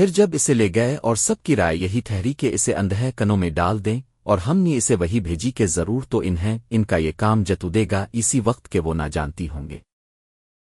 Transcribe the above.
پھر جب اسے لے گئے اور سب کی رائے یہی ٹھہری کہ اسے اندھے کنوں میں ڈال دیں اور ہم نے اسے وہی بھیجی کہ ضرور تو انہیں ان کا یہ کام جتو دے گا، اسی وقت کہ وہ نہ جانتی ہوں گے۔